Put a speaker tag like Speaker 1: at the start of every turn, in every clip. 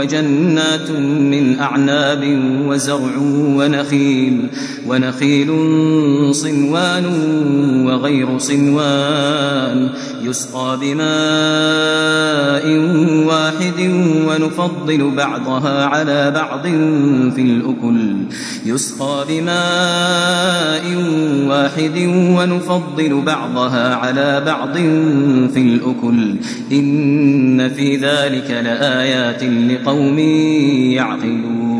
Speaker 1: وجنات من أعناب وزرع ونخيل ونخيل صنوان وغير صنوان يسقى بماء واحد ونفضل بعضها على بعض في الأكل يسقى بماء واحد ونفضل بعضها على بعض في الأكل إن في ذلك لآيات لقوم يعقلون.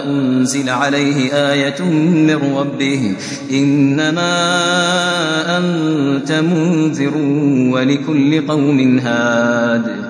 Speaker 1: أنزل عليه آية من ربه. إنما أنت منذر ولكل قوم هاد.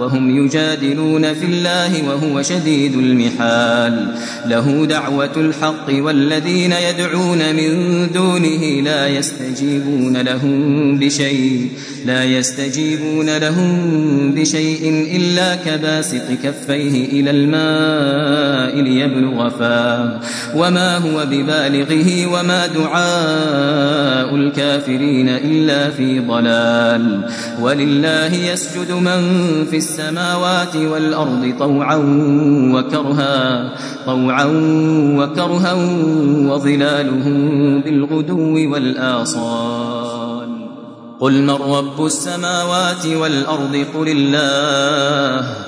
Speaker 1: وهم يجادلون في الله وهو شديد المحال. له دعوة الحق والذين يدعون من دونه لا يستجيبون لهم بشيء. لا يستجيبون لهم بشيء إلا كباسط كفيه إلى الماء ليبلغ فاه. وما هو ببالغه وما دعاء الكافرين إلا في ضلال. ولله يسجد من في السماوات والأرض طوعا وكرها طوعا وكرها وظلالهم بالغدو والآصال. قل من رب السماوات والأرض قل الله.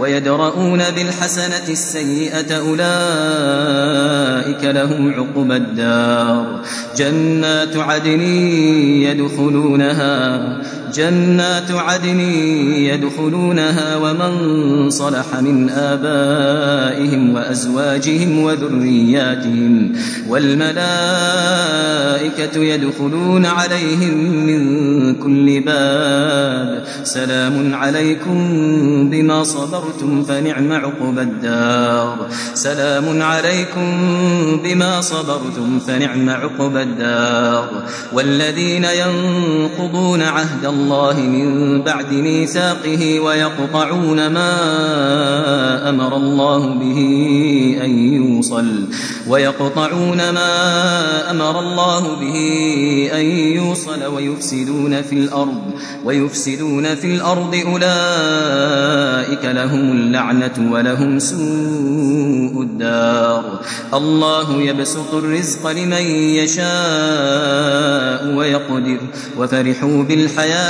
Speaker 1: ويدرؤون بالحسنة السيئة أولئك لهم عقبى الدار. جنات عدن يدخلونها جنات عدن يدخلونها ومن صلح من آبائهم وأزواجهم وذرياتهم والملائكة يدخلون عليهم من كل باب سلام عليكم بما صبرتم فنعم عقبى الدار سلام عليكم بما صبرتم فنعم عقبى الدار والذين ينقضون عهد الله من بعد ميثاقه ويقطعون ما أمر الله به أن يوصل ويقطعون ما أمر الله به أن يوصل ويفسدون في الأرض ويفسدون في الأرض أولئك لهم اللعنة ولهم سوء الدار الله يبسط الرزق لمن يشاء ويقدر وفرحوا بالحياة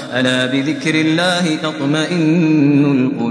Speaker 1: ألا بذكر الله تطمئن القلوب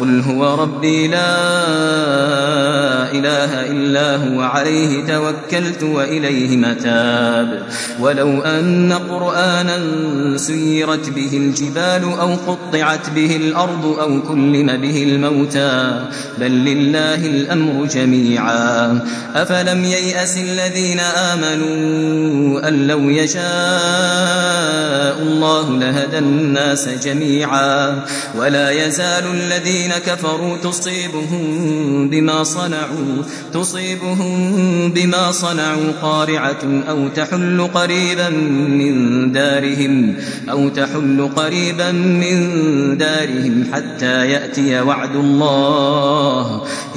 Speaker 1: قل هو ربي لا إله إلا هو عليه توكلت وإليه متاب. ولو أن قرآنا سيرت به الجبال أو قطعت به الأرض أو كلم به الموتى. بل لله الأمر جميعا. أفلم ييأس الذين آمنوا أن لو يشاء الله لهدى الناس جميعا. ولا يزال الذين كفروا تصيبهم بما صنعوا تصيبهم بما صنعوا قارعة أو تحل قريبا من دارهم أو تحل قريبا من دارهم حتى يأتي وعد الله.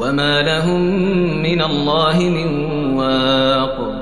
Speaker 1: وما لهم من الله من واق.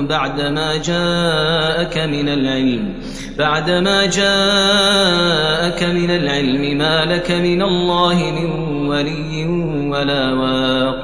Speaker 1: بعدما جاءك من العلم بعدما جاءك من العلم ما لك من الله من ولي ولا واق.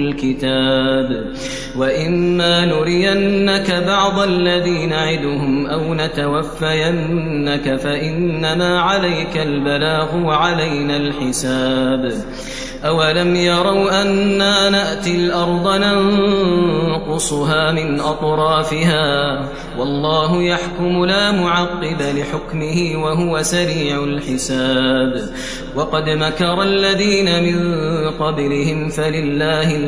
Speaker 1: الكتاب. وإما نرينك بعض الذي نعدهم أو نتوفينك فإنما عليك البلاغ وعلينا الحساب. أولم يروا أنا نأتي الأرض ننقصها من أطرافها؟ والله يحكم لا معقب لحكمه وهو سريع الحساب. وقد مكر الذين من قبلهم فلله